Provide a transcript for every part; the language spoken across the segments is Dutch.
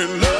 in Love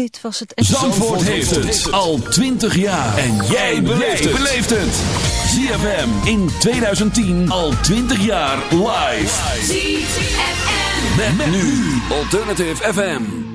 Dit was het... Zandvoort heeft het al 20 jaar. En jij beleeft het. ZFM in 2010 al 20 jaar live. ZFM. Met, nu Alternative FM.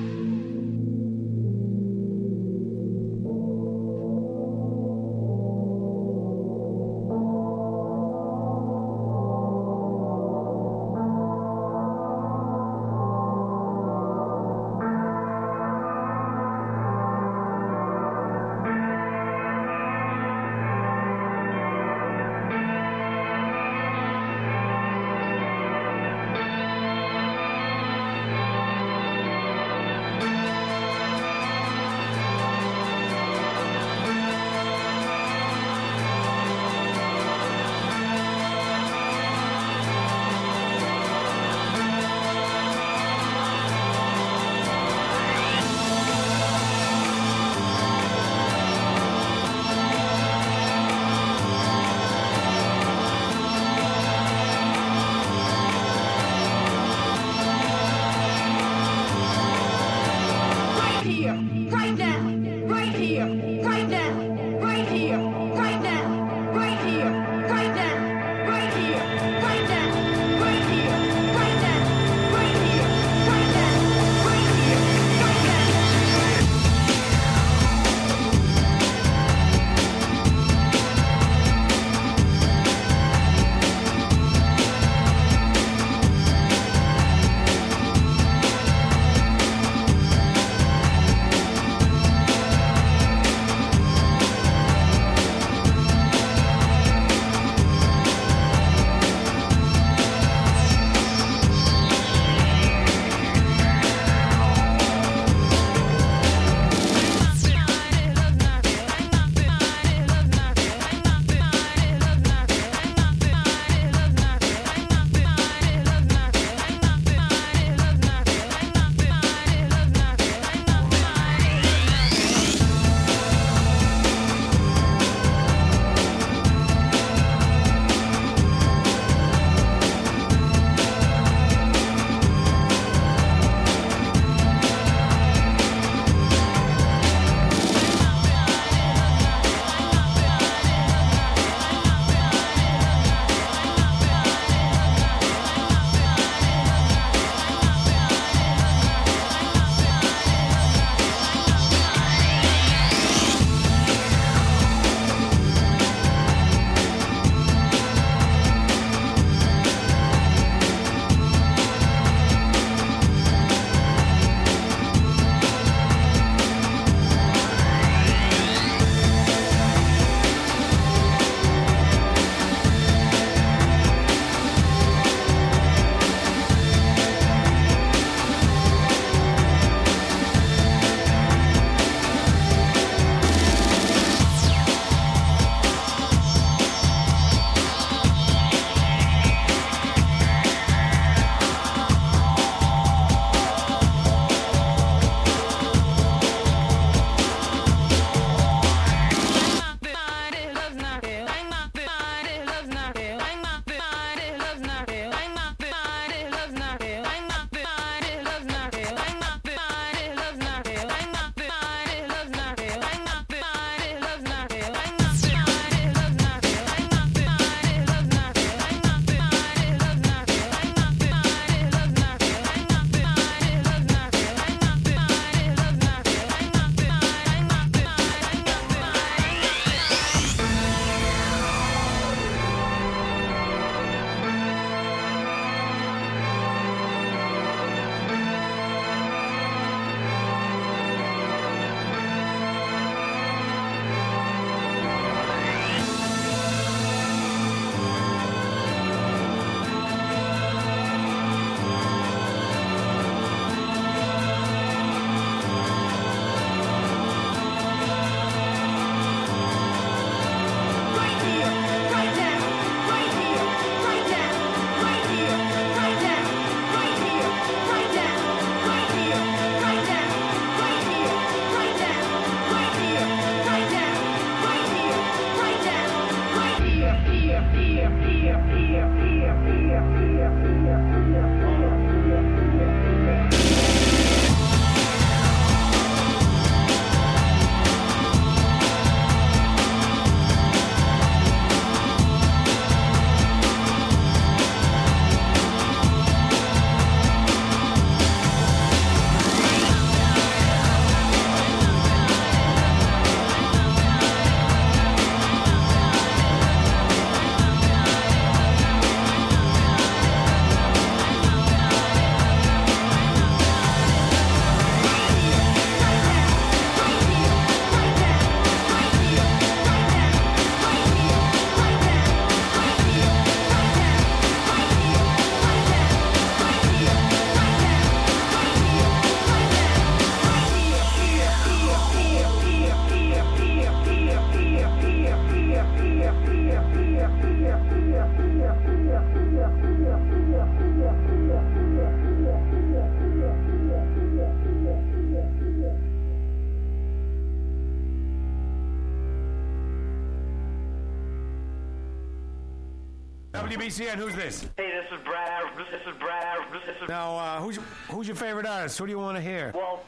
Who's this? Hey, this is Brad. This is Brad. This is. Now, uh, who's, your, who's your favorite artist? Who do you want to hear? Well,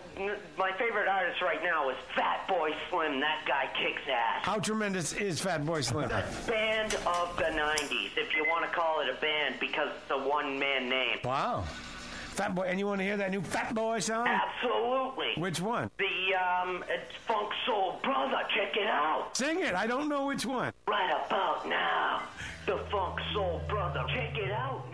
my favorite artist right now is Fat Boy Slim. That guy kicks ass. How tremendous is Fat Boy Slim? Band of the 90s, if you want to call it a band, because it's a one man name. Wow. Fat Boy, and you want to hear that new Fat Boy song? Absolutely. Which one? The, um, it's Funk Soul Brother. Check it out. Sing it. I don't know which one. Right about now. The Funk Soul Brother. Check it out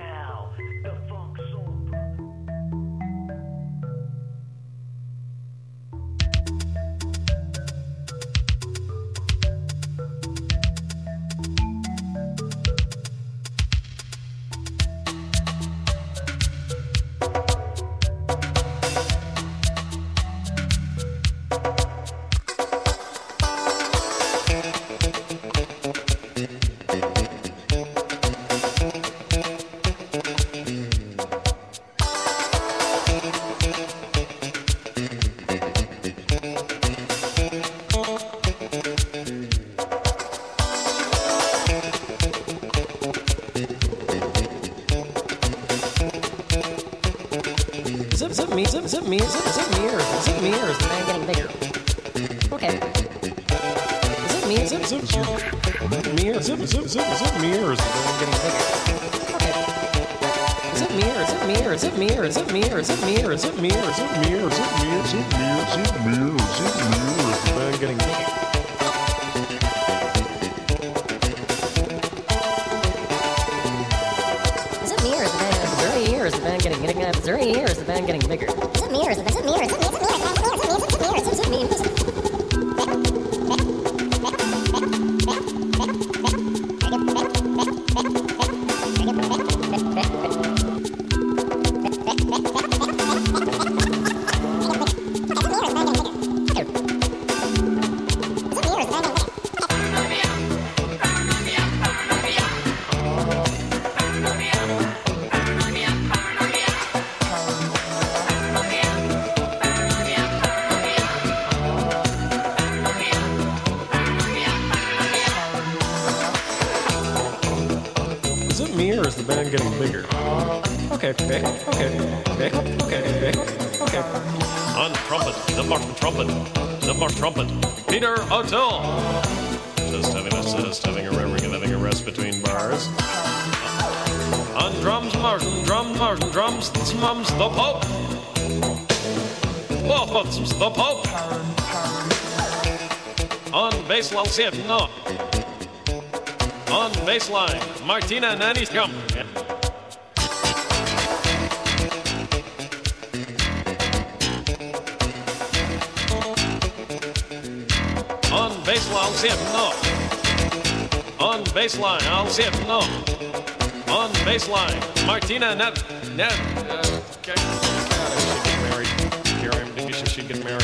is it, is it, it, it me? Or is the man getting bigger? Is it me? Or is it me? Or is it me? Or is it me? Or is it me? Or is it me? Or is it me? Or is it me? Or is it me? Or is it me? Or is it me? Or is the man getting bigger? Is it me or is the band? Getting getting? No. On baseline, Martina Nanishkam. On baseline, Sif, no. On baseline, Al Sif, no. On baseline, Martina Nan. Nan. Uh, okay. She get married. Here I am. She.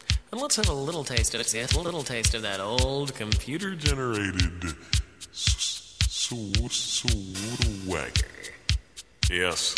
And let's have a little taste of it. See, a little taste of that old computer. Generated s- s- swagger. Yes.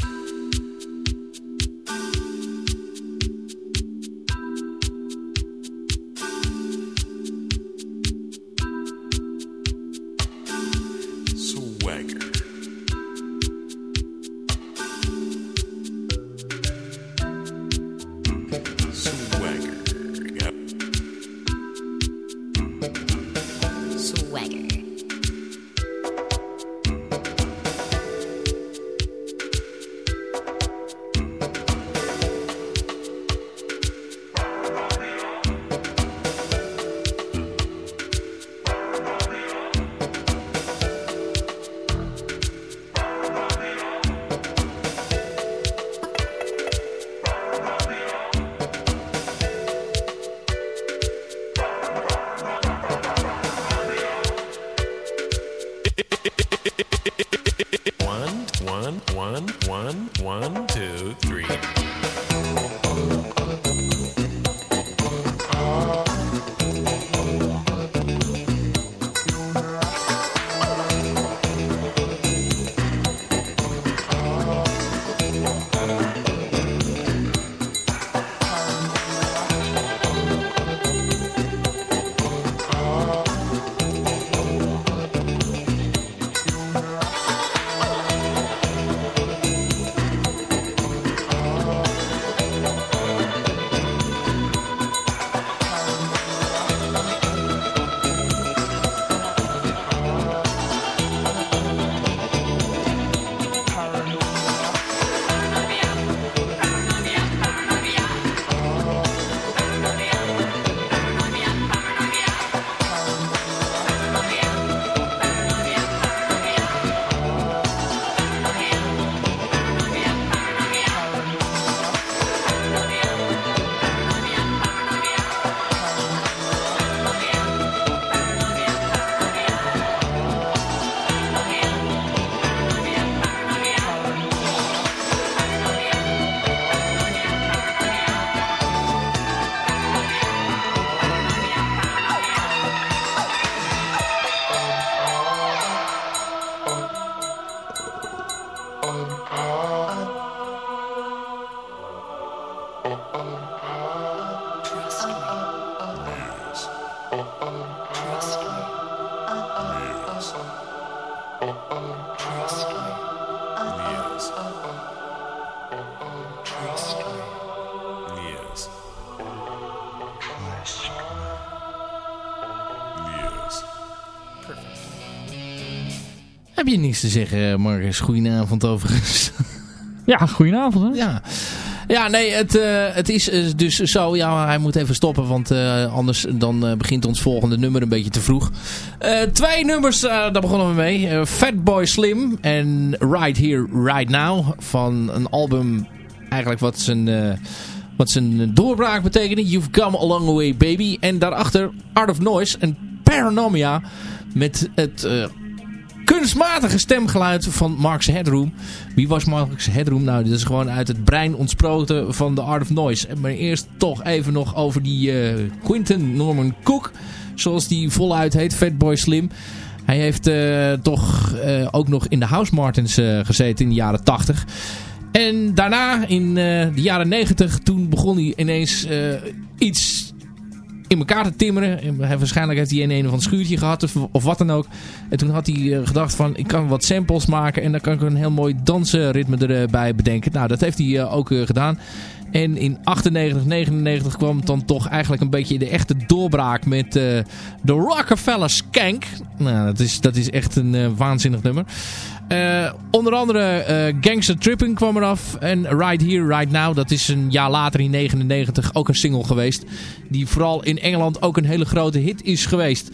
Heb je niks te zeggen, Marcus? Goedenavond overigens. Ja, goedenavond. Hè? Ja. Ja, nee, het, uh, het is uh, dus zo. Ja, hij moet even stoppen, want uh, anders dan begint ons volgende nummer een beetje te vroeg. twee nummers, daar begonnen we mee. Fatboy Slim en Right Here, Right Now. Van een album, eigenlijk wat zijn, wat zijn doorbraak betekende. You've Come a Long Way, Baby. En daarachter Art of Noise en Paranomia met het kunstmatige stemgeluid van Mark's Headroom. Wie was Mark's Headroom? Nou, dit is gewoon uit het brein ontsproten van The Art of Noise. Maar eerst toch even nog over die uh, Norman Cook. Zoals die voluit heet, Fatboy Slim. Hij heeft uh, toch uh, ook nog in de House Martins gezeten in de jaren 80. En daarna, in de jaren 90, toen begon hij ineens iets in elkaar te timmeren. En waarschijnlijk heeft hij in een of ander schuurtje gehad of, wat dan ook. En toen had hij eh, gedacht van ik kan wat samples maken en dan kan ik een heel mooi dansritme erbij bedenken. Nou dat heeft hij eh, ook eh, gedaan. En in 98, 99 kwam dan toch eigenlijk een beetje de echte doorbraak met de Rockefeller Skank. Nou, dat is, dat is echt een waanzinnig nummer. Uh, onder andere Gangster Tripping kwam eraf. En Right Here, Right Now. Dat is een jaar later in 99 ook een single geweest. Die vooral in Engeland ook een hele grote hit is geweest.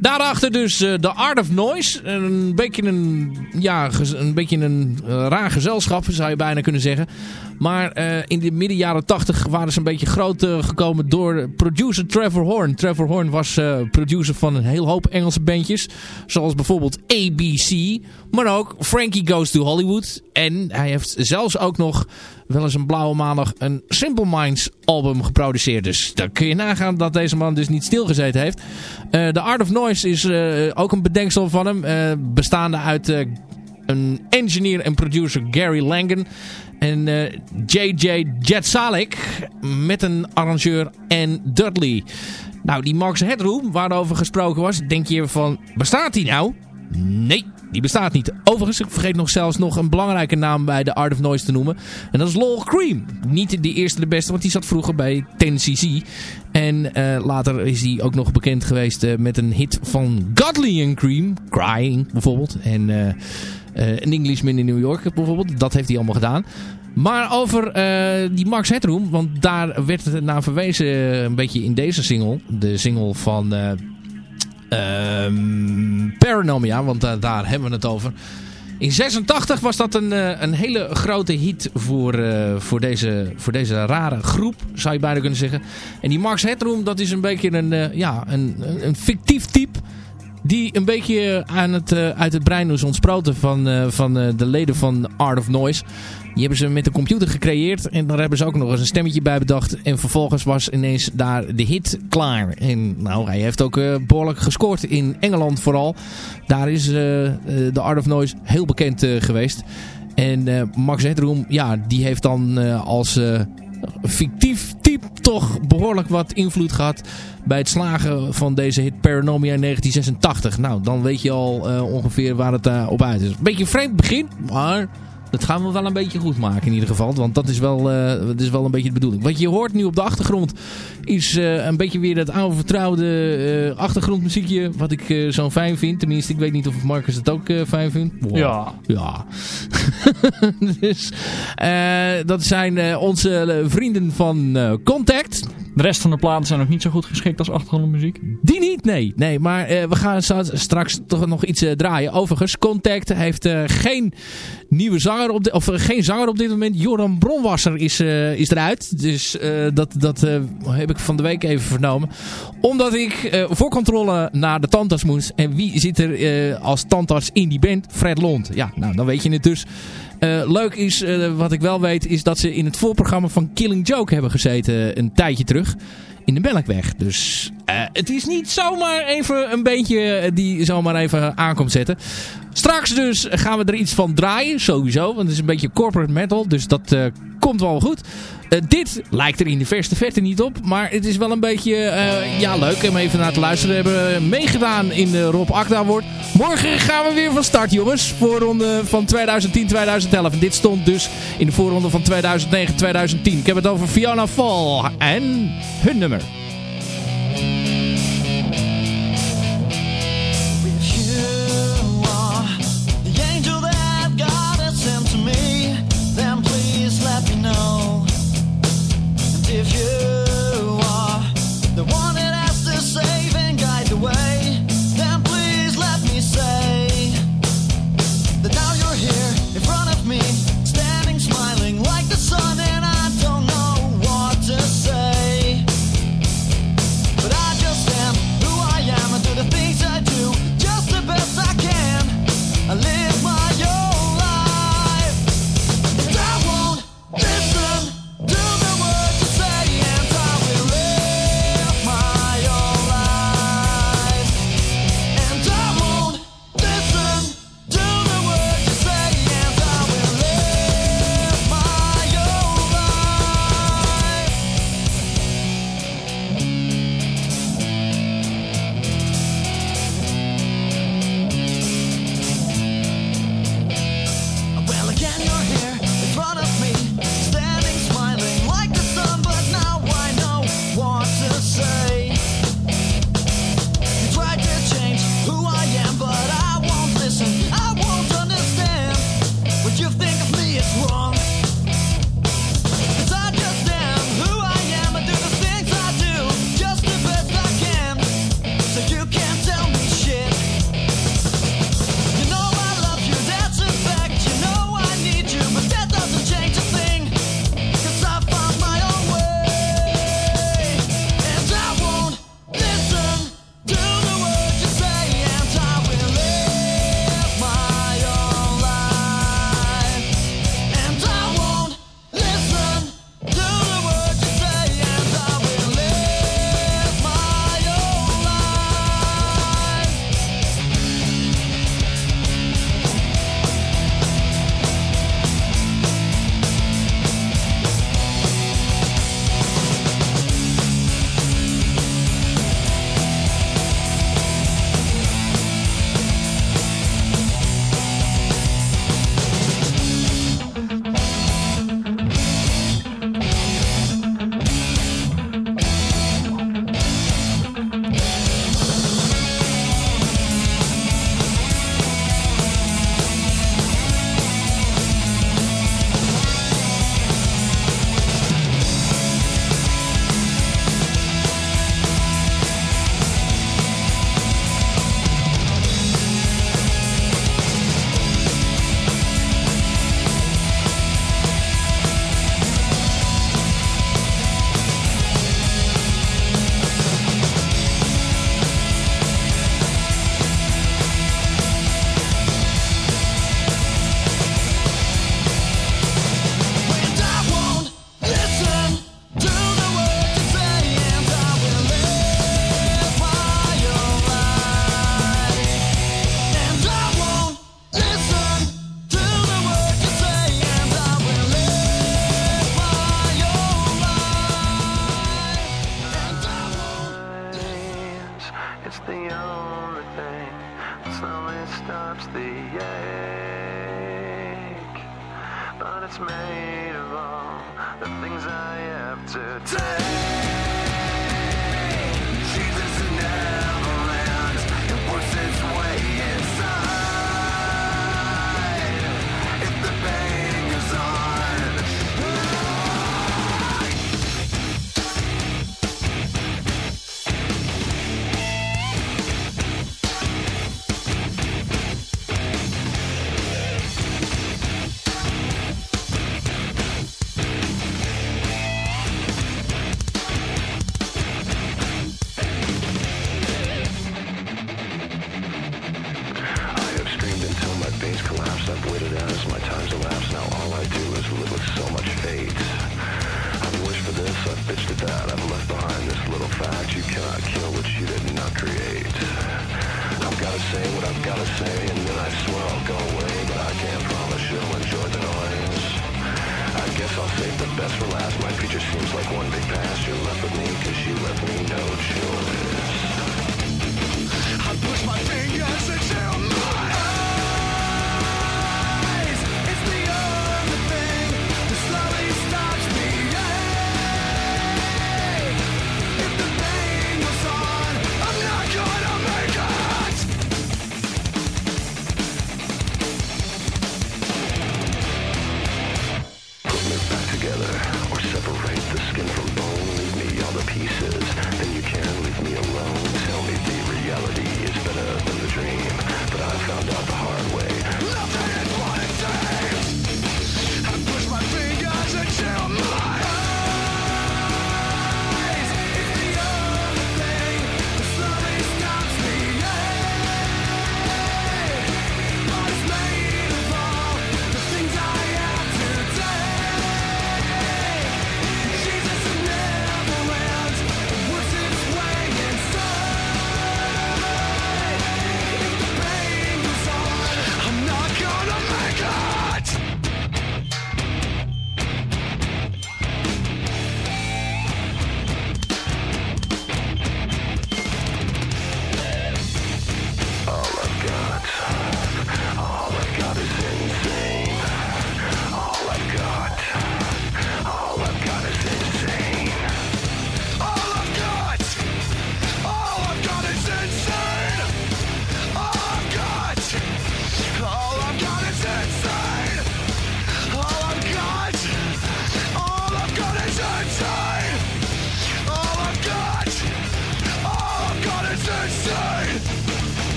Daarachter dus The Art of Noise. Een beetje een, ja, een, beetje een uh, raar gezelschap zou je bijna kunnen zeggen. Maar uh, in de midden jaren 80 waren ze een beetje groot gekomen door producer Trevor Horn. Trevor Horn was producer van een heel hoop Engelse bandjes. Zoals bijvoorbeeld ABC. Maar ook Frankie Goes to Hollywood. En hij heeft zelfs ook nog wel eens een blauwe maandag een Simple Minds album geproduceerd. Dus dan kun je nagaan dat deze man dus niet stilgezeten heeft. Uh, The Art of Noise is uh, ook een bedenksel van hem. Uh, bestaande uit een engineer en producer Gary Langen. En J.J. Jetsalik met een arrangeur en Dudley. Nou, die Mark's Headroom waarover gesproken was, denk je van, bestaat die nou? Nee, die bestaat niet. Overigens, ik vergeet nog zelfs nog een belangrijke naam bij de Art of Noise te noemen. En dat is Lol Cream. Niet de eerste de beste, want die zat vroeger bij 10cc. En uh, later is hij ook nog bekend geweest uh, met een hit van Godly and Cream. Crying bijvoorbeeld. En een Englishman in New York bijvoorbeeld. Dat heeft hij allemaal gedaan. Maar over die Max Headroom, want daar werd het naar verwezen een beetje in deze single. De single van Um, Paranomia, want uh, daar hebben we het over. In 86 was dat een, uh, een hele grote hit voor, uh, voor, deze, voor deze rare groep, zou je bijna kunnen zeggen. En die Max Headroom, dat is een beetje een, ja, een, een fictief type die een beetje aan het, uit het brein is ontsproten van, van de leden van Art of Noise. Die hebben ze met de computer gecreëerd en daar hebben ze ook nog eens een stemmetje bij bedacht. En vervolgens was ineens daar de hit klaar. En nou, hij heeft ook behoorlijk gescoord in Engeland vooral. Daar is de Art of Noise heel bekend geweest. En Max Headroom, ja, die heeft dan als fictief type toch behoorlijk wat invloed gehad bij het slagen van deze hit Paranomia in 1986. Nou, dan weet je al ongeveer waar het uh, op uit is. Beetje vreemd begin, maar dat gaan we wel een beetje goed maken in ieder geval. Want dat is wel, uh, dat is wel een beetje de bedoeling. Wat je hoort nu op de achtergrond is uh, een beetje weer dat oude vertrouwde uh, achtergrondmuziekje. Wat ik zo fijn vind. Tenminste, ik weet niet of Marcus het ook fijn vindt. Wow. Ja. Ja. dus dat zijn onze vrienden van Contact. De rest van de platen zijn ook niet zo goed geschikt als achtergrondmuziek. Die niet, nee. nee maar uh, we gaan straks toch nog iets uh, draaien. Overigens, Contact heeft uh, geen nieuwe zanger op, of geen zanger op dit moment. Joran Bronwasser is, is eruit. Dus dat, dat heb ik van de week even vernomen. Omdat ik voor controle naar de tandarts moest. En wie zit er als tandarts in die band? Fred Lond. Ja, nou dan weet je het dus. Uh, leuk is, uh, wat ik wel weet, is dat ze in het voorprogramma van Killing Joke hebben gezeten een tijdje terug. In de Melkweg. Dus het is niet zomaar even een beentje die zomaar even aankomt zetten. Straks dus gaan we er iets van draaien, sowieso. Want het is een beetje corporate metal, dus dat komt wel goed. Uh, dit lijkt er in de verste verte niet op. Maar het is wel een beetje uh, ja, leuk om even naar te luisteren. We hebben meegedaan in de Rob Akda wordt. Morgen gaan we weer van start jongens. Voorronde van 2010-2011. En dit stond dus in de voorronde van 2009-2010. Ik heb het over Fiona Fall en hun nummer.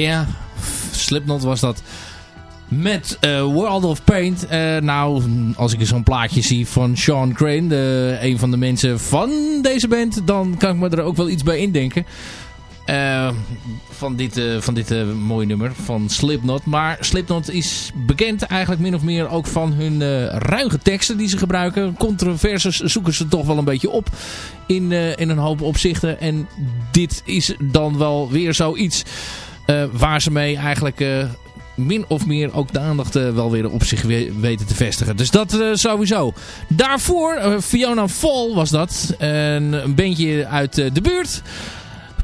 Ja, Slipknot was dat. Met uh, World of Paint. Eh, nou, als ik zo'n plaatje zie van Sean Crane, een van de mensen van deze band, dan kan ik me er ook wel iets bij indenken. Eh, van dit, van dit mooie nummer van Slipknot. Maar Slipknot is bekend eigenlijk min of meer ook van hun ruige teksten die ze gebruiken. Controverses zoeken ze toch wel een beetje op in, in een hoop opzichten. En dit is dan wel weer zoiets... Eh, waar ze mee eigenlijk eh, min of meer ook de aandacht eh, wel weer op zich weten te vestigen. Dus dat sowieso. Daarvoor, Fiona Fall was dat. Een, een uit de buurt.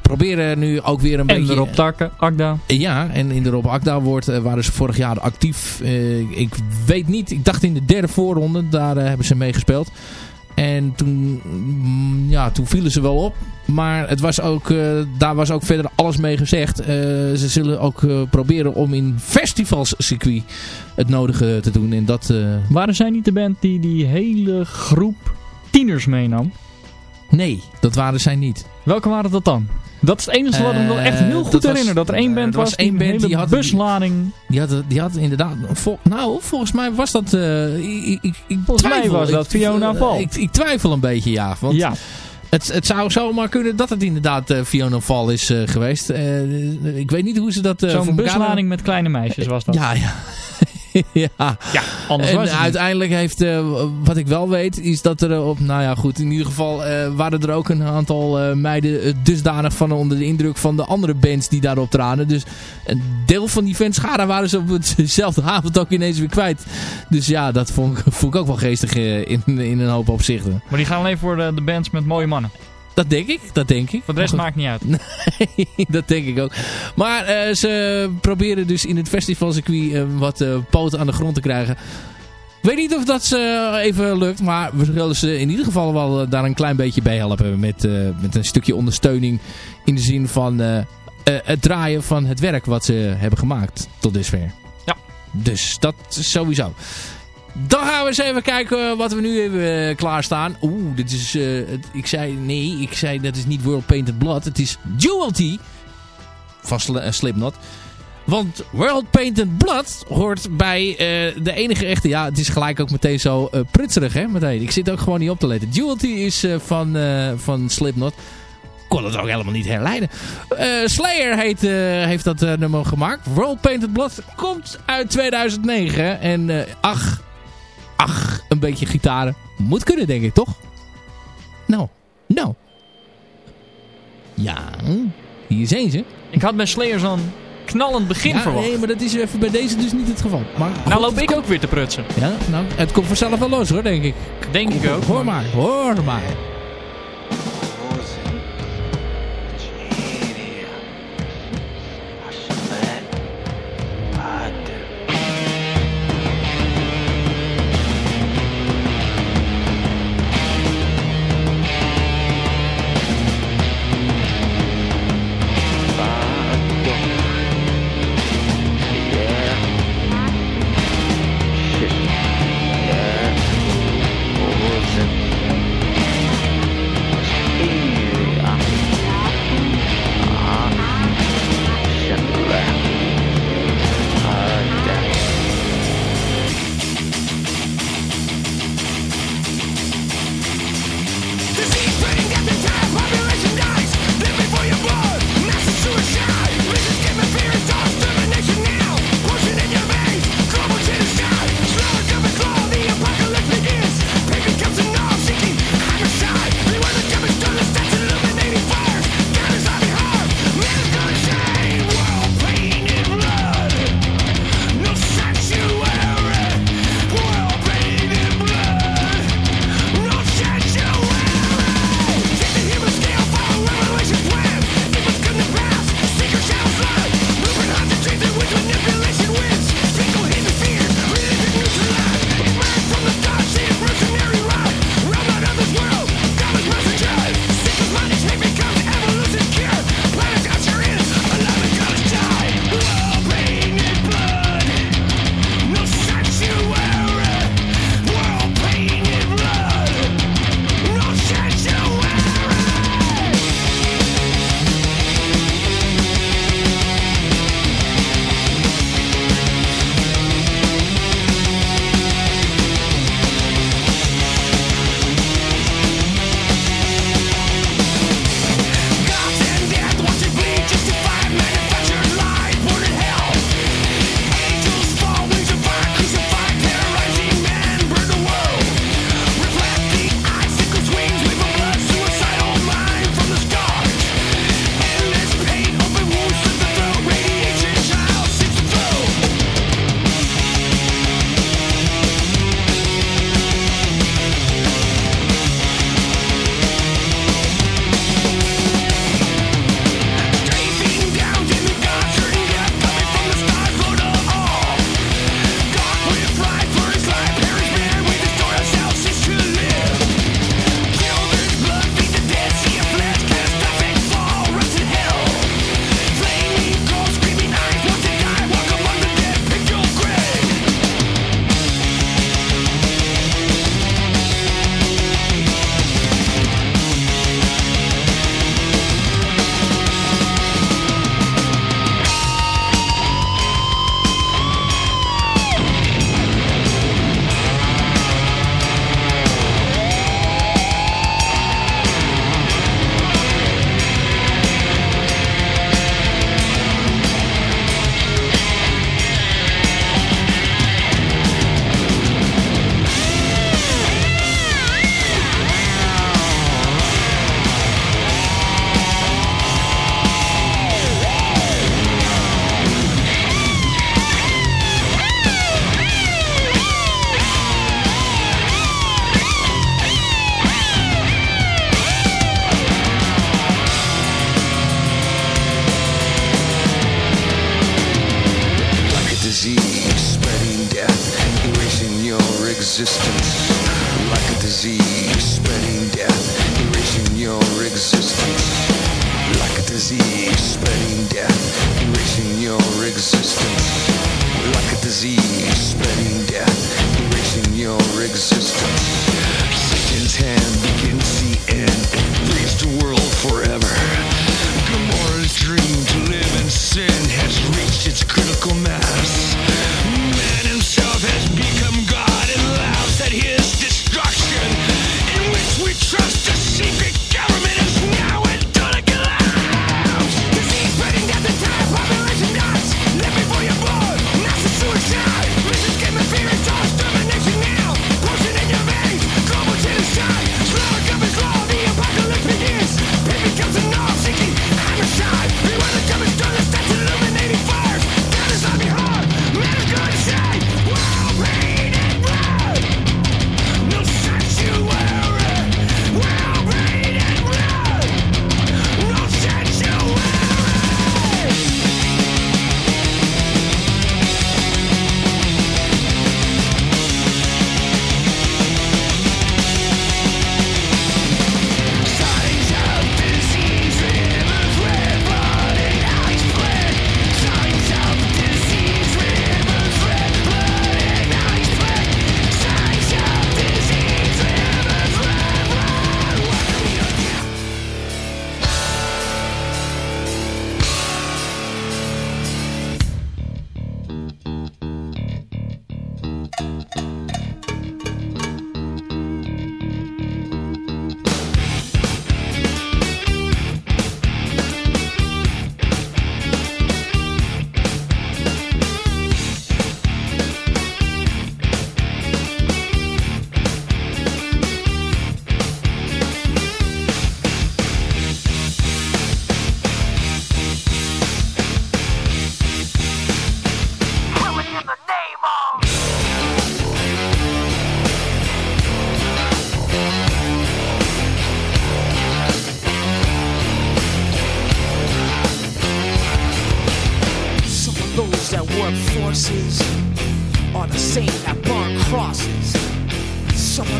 Proberen nu ook weer een beetje... En Takken, Akda. Ja, en in de Rob Akda wordt, waren ze vorig jaar actief. ik weet niet, ik dacht in de derde voorronde, daar hebben ze meegespeeld. gespeeld. En toen, mm, ja, toen vielen ze wel op. Maar het was ook, eh, daar was ook verder alles mee gezegd. Eh, ze zullen ook eh, proberen om in festivalscircuit het nodige te doen. En dat, Waren zij niet de band die die hele groep tieners meenam? nee, dat waren zij niet. Welke waren dat dan? Dat is het enige wat ik me echt heel Eh, goed dat was- herinner. Dat er één eh, band er was was, één die band had- buslading... Die had, die had inderdaad... nou, volgens mij was dat... eh, ik, ik, ik Volgens mij was dat Fiona Val. Ik, ik twijfel een beetje, ja. Want Ja. het, het zou zomaar kunnen dat het inderdaad Fiona Val is geweest. Ik weet niet hoe ze dat Zo'n buslading met kleine meisjes was dat. Ja, ja. ja. Ja, anders en was het uiteindelijk heeft, eh, wat ik wel weet, is dat er eh, op, nou ja goed, in ieder geval eh, waren er ook een aantal meiden dusdanig van onder de indruk van de andere bands die daarop traden. Dus een deel van die fanschara waren ze op hetzelfde avond ook ineens weer kwijt. Dus ja, dat vond ik, vond ik ook wel geestig in, in een hoop opzichten. Maar die gaan alleen voor de, de bands met mooie mannen. Dat denk ik, dat denk ik. Voor de rest maakt niet uit. Nee, dat denk ik ook. Maar eh, ze proberen dus in het festivalcircuit eh, wat eh, poten aan de grond te krijgen. Ik weet niet of dat ze even lukt, maar we zullen ze in ieder geval wel daar een klein beetje bij helpen. Met, met een stukje ondersteuning in de zin van het draaien van het werk wat ze hebben gemaakt tot dusver. Ja. Dus dat sowieso. Dan gaan we eens even kijken eh, wat we nu hebben eh, klaarstaan. Oeh, dit is... eh, ik zei... Nee, ik zei dat is niet World Painted Blood. Het is Dualty van Sl Slipknot. Want World Painted Blood hoort bij de enige echte... Ja, het is gelijk ook meteen zo eh prutserig, hè? Meteen. Ik zit ook gewoon niet op te letten. Dualty is van, van Slipknot. Kon het ook helemaal niet herleiden. Slayer heet, heeft dat nummer gemaakt. World Painted Blood komt uit 2009. En ach, ach, een beetje gitaren. Moet kunnen, denk ik, toch? Nou, nou. Ja, hier zijn ze. Ik had bij Slayer zo'n knallend begin Ja, verwacht. nee, maar dat is even bij deze dus niet het geval. Maar Nou goed, loop ik ook weer te prutsen. Ja, nou, het komt vanzelf wel los hoor, denk ik. Denk ik ook. Hoor maar, hoor maar.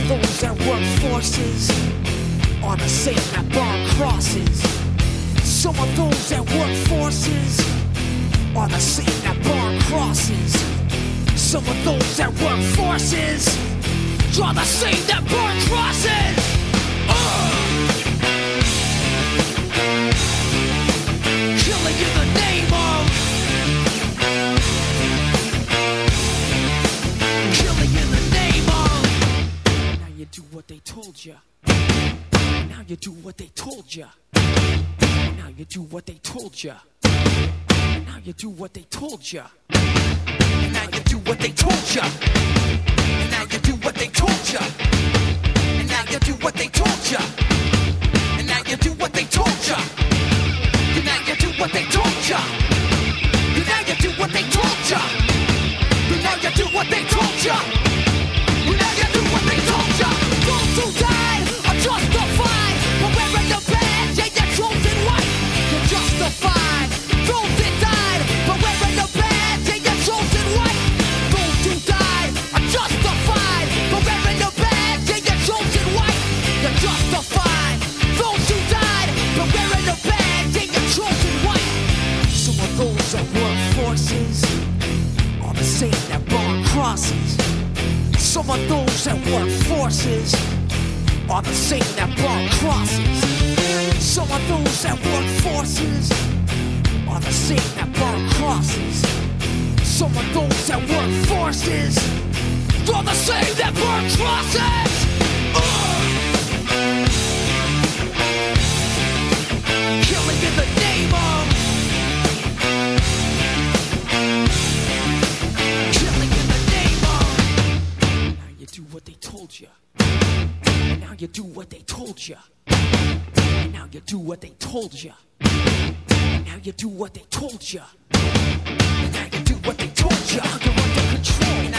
Those that work forces are the same that burn crosses. Some of those that work forces are the same that burn crosses. Some of those that work forces are the same that burn crosses. Uh! Killing in the name do what they told you. Now you do what they told you. Now you do what they told you. Now you do what they told you. Now you do what they told you. Now you do what they told you. Now you do what they told you. Now you do what they told you. Now you do what they told you. Now you do what they told you. Now you do what they told you. Some of those that were forces, all the same that bar crosses. Some are those that work forces are the same that burn crosses. Some of those that work forces are the same that burn crosses. Some of those that work forces are the same that burn crosses. Crosses. Killing in the name of Killing in the name of Now you do what they told you. Now you do what they told you. Do what they told you. Now you do what they told you. Now you do what they told you. You're under control.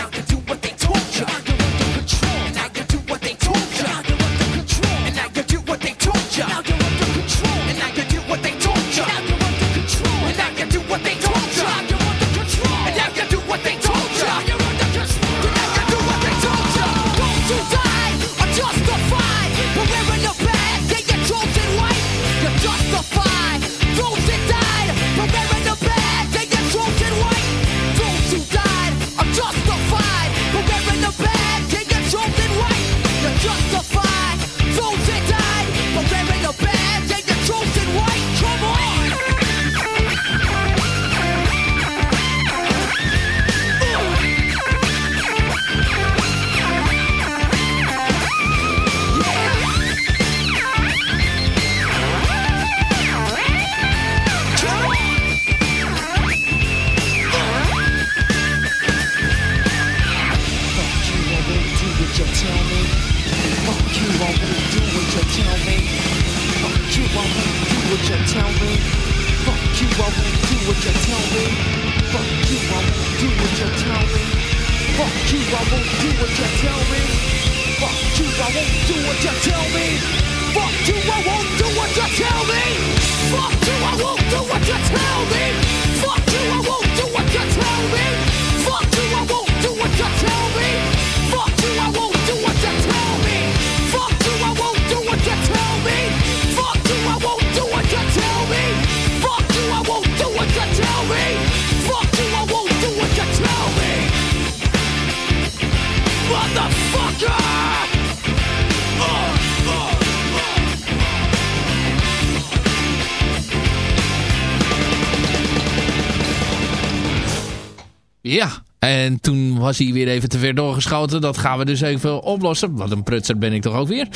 En toen was hij weer even te ver doorgeschoten. Dat gaan we dus even oplossen. Wat een prutser ben ik toch ook weer.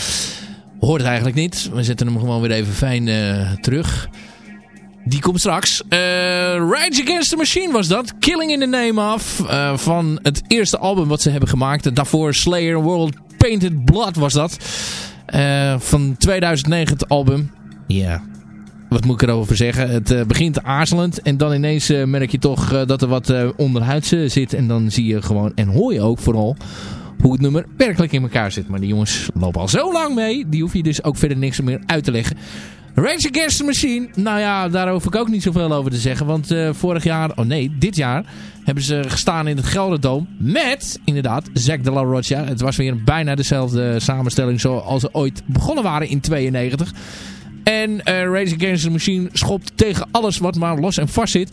Hoort eigenlijk niet. We zetten hem gewoon weer even fijn eh, terug. Die komt straks. Eh, Rage Against the Machine was dat. Killing in the Name of. eh, van het eerste album wat ze hebben gemaakt. Daarvoor Slayer World Painted Blood was dat. Van 2009 het album. Ja, wat moet ik erover zeggen? Het eh, begint aarzelend en dan ineens eh, merk je toch eh, dat er wat onderhuids zit. En dan zie je gewoon, en hoor je ook vooral, hoe het nummer werkelijk in elkaar zit. Maar die jongens lopen al zo lang mee, die hoef je dus ook verder niks meer uit te leggen. Rage Against the Machine, nou ja, daar hoef ik ook niet zoveel over te zeggen. Want vorig jaar, oh nee, dit jaar hebben ze gestaan in het Gelderdoom met, inderdaad, Zack de la Rocha. Het was weer bijna dezelfde samenstelling zoals ze ooit begonnen waren in 92. En uh, Rage Against the Machine schopt tegen alles wat maar los en vast zit.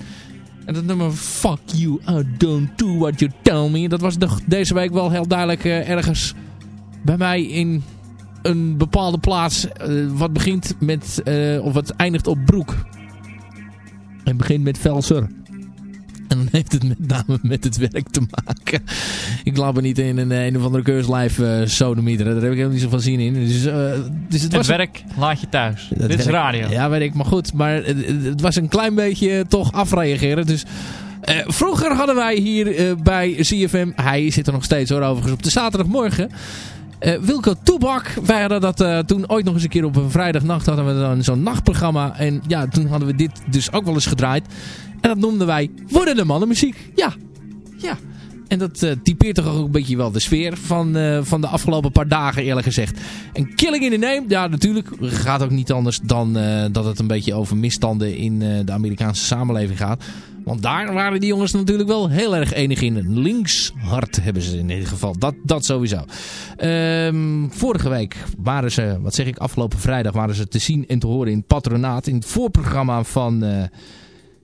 En dat nummer Fuck You, I don't do what you tell me. Dat was de, deze week wel heel duidelijk uh, ergens bij mij in een bepaalde plaats. Uh, wat begint met, of wat eindigt op broek. En begint met Velser. En dan heeft het met name met het werk te maken. Ik laat me niet in een, een of andere live uh, sodemieteren. Daar heb ik helemaal niet zoveel zin in. Dus, uh, dus het, het werk laat je thuis. Dit werk, is radio. Ja, weet ik. Maar goed. Maar het, het was een klein beetje toch afreageren. Dus uh, vroeger hadden wij hier bij CFM... Hij zit er nog steeds hoor overigens op de zaterdagmorgen... Uh, Wilco Toebak, wij hadden dat uh, toen ooit nog eens een keer op een vrijdagnacht hadden we dan zo'n nachtprogramma. En ja, toen hadden we dit dus ook wel eens gedraaid. En dat noemden wij Worden de mannen muziek. Ja, ja. En dat uh, typeert toch ook een beetje wel de sfeer van, uh, van de afgelopen paar dagen eerlijk gezegd. En Killing in the Name, ja natuurlijk gaat ook niet anders dan uh, dat het een beetje over misstanden in de Amerikaanse samenleving gaat. Want daar waren die jongens natuurlijk wel heel erg enig in. Linkshart hebben ze in ieder geval. Dat, dat sowieso. Um, vorige week waren ze, wat zeg ik, afgelopen vrijdag waren ze te zien en te horen in het patronaat. In het voorprogramma van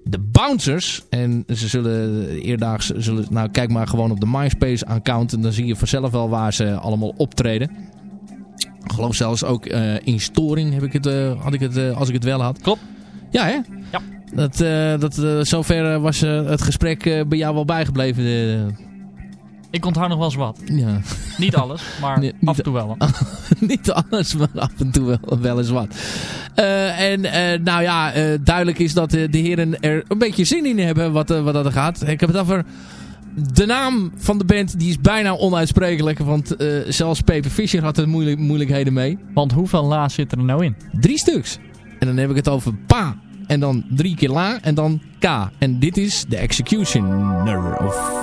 de Bouncers. En ze zullen eerdaags, zullen, nou kijk maar gewoon op de MySpace account. En dan zie je vanzelf wel waar ze allemaal optreden. Ik geloof zelfs ook uh, in Storing heb ik het, uh, had ik het, uh, als ik het wel had. Klopt. Ja hè? Ja. Dat, dat, zover was het gesprek bij jou wel bijgebleven. Ik onthoud nog wel eens wat. Ja. Niet alles, maar nee, af en toe wel. niet alles, maar af en toe wel, wel eens wat. en nou ja, duidelijk is dat de heren er een beetje zin in hebben wat, wat dat er gaat. Ik heb het over... De naam van de band die is bijna onuitsprekelijk. Want zelfs Peper Fischer had er moeilijk, moeilijkheden mee. Want hoeveel la zit er nou in? Drie stuks. En dan heb ik het over Pa en dan drie keer La en dan K. En dit is de Executioner of...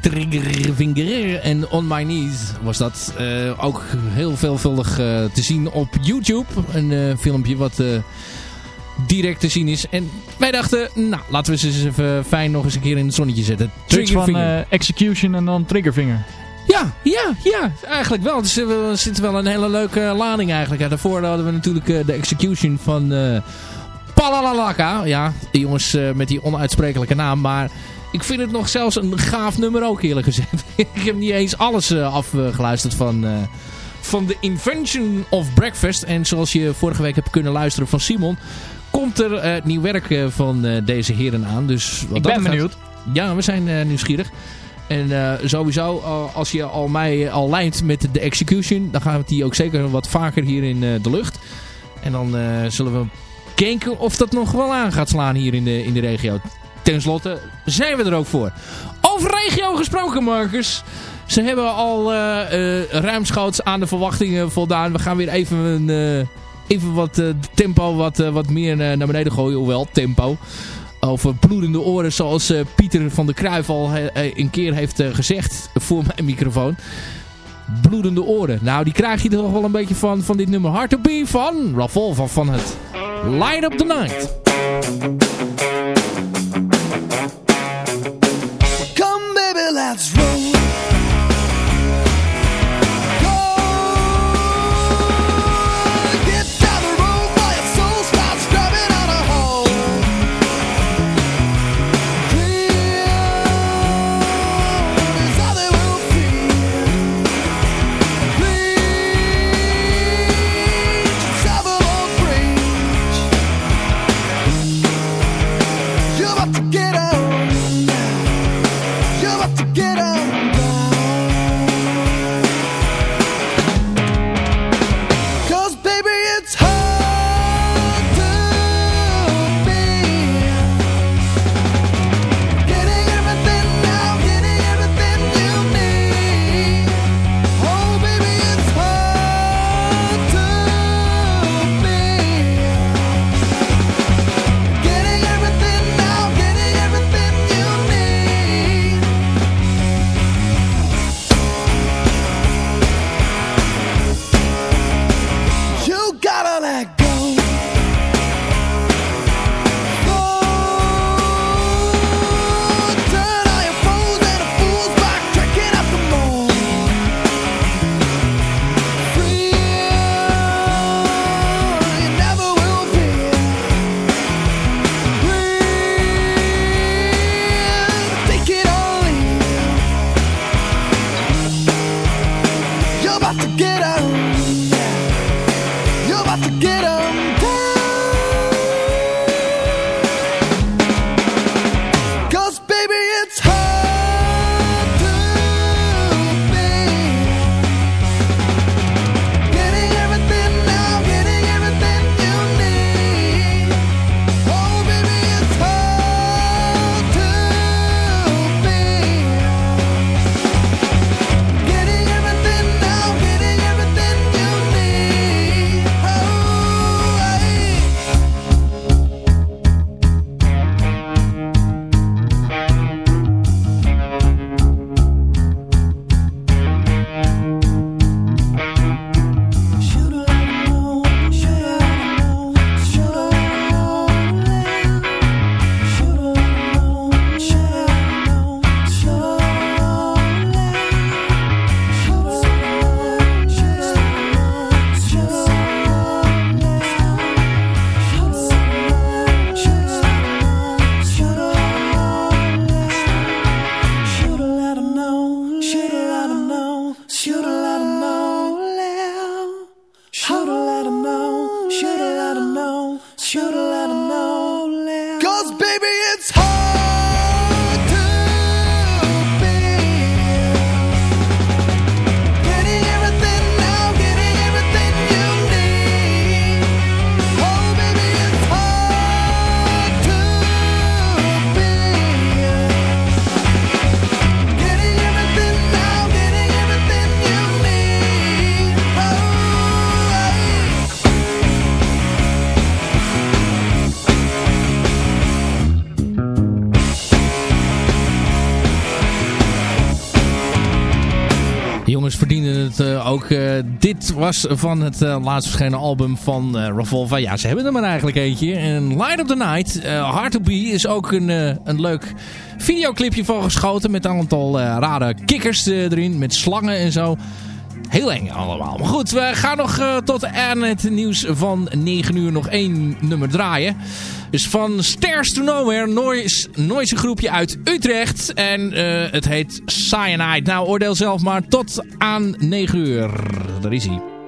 formatie. Triggerfinger en On My Knees was dat. Eh, ook heel veelvuldig eh, te zien op YouTube. Een eh, filmpje wat direct te zien is. En wij dachten, nou, laten we ze eens even fijn nog eens een keer in het zonnetje zetten. Tricks van Execution en dan Triggerfinger. Ja, ja, ja, eigenlijk wel. Dus, er zit wel een hele leuke lading eigenlijk. Ja, daarvoor hadden we natuurlijk de execution van Palalalaka. Ja, die jongens met die onuitsprekelijke naam. Maar ik vind het nog zelfs een gaaf nummer ook eerlijk gezegd. ik heb niet eens alles eh, afgeluisterd van, eh, van The Invention of Breakfast. En zoals je vorige week hebt kunnen luisteren van Simon... komt er eh, nieuw werk van deze heren aan. Dus wat Ik ben gaat- benieuwd. Ja, we zijn nieuwsgierig. En sowieso, als je al mij al lijnt met de execution, dan gaan we die ook zeker wat vaker hier in de lucht. En dan zullen we kijken of dat nog wel aan gaat slaan hier in de, in de regio. Ten slotte zijn we er ook voor. Over regio gesproken, Marcus. Ze hebben al eh, eh, ruimschoots aan de verwachtingen voldaan. We gaan weer even, een, eh, even wat tempo wat, wat meer naar beneden gooien. Hoewel, tempo over bloedende oren zoals Pieter van der Kruijf al een keer heeft gezegd voor mijn microfoon. Bloedende oren. Nou, die krijg je toch wel een beetje van, van dit nummer Hard to Be van Ravolva van het Light Up The Night. About to get out. Het uh, ook. Uh, dit was van het uh, laatst verschenen album van Revolver. Ja, ze hebben er maar eigenlijk eentje. En Light of the Night, Hard to Be, is ook een, een leuk videoclipje van geschoten. Met een aantal rare kikkers erin. Met slangen en zo. Heel eng allemaal. Maar goed, we gaan nog tot aan het nieuws van 9 uur nog één nummer draaien. Dus van Stairs to Nowhere, Noise, Noise groepje uit Utrecht. En uh, het heet Cyanide. Nou, oordeel zelf maar tot aan 9 uur. Daar is hij.